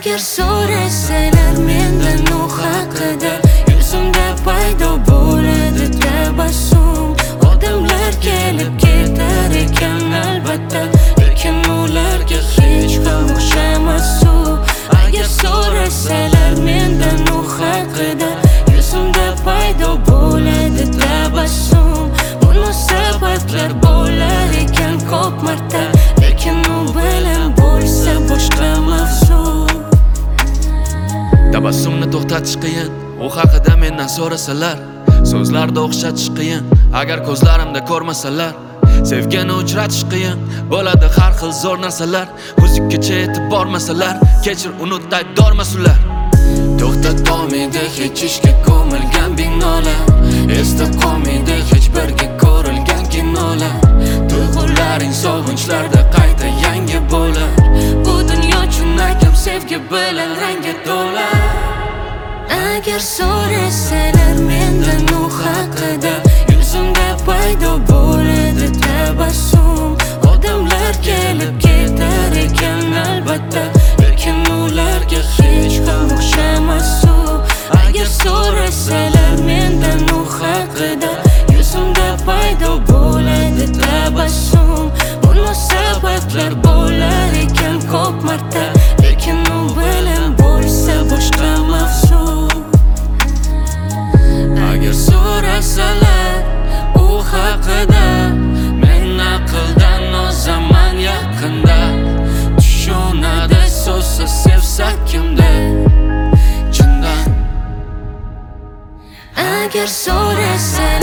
Agar so'rasalar mendan Tabassumni to'xtatish qiyin. U haqida mendan so'rasalar. So'zlarda o'xshatish qiyin. Agar ko'zlarimda ko'rmasalar Sevgini uchratish qiyin. Bo'ladi har xil zo'r narsalar. Muzikkagacha yetib bormasalar Kechir unut aybdormas ular To'xtab qolmaydi hech ishga ko'milgan binolar. Esda qolmaydi hech Agar so'rasalar mendan u haqida Yuzimda paydo bo'ladi tabassum Odamlar kelib ketar ekan albatta Lekin ularga hech ham o'xshamas u Agar so'rasalar mendan u haqida Yuzimda paydo bo'ladi tabassum Munosabatlar bo'lar ekan ko'p marta Chindan Agar so'rasalar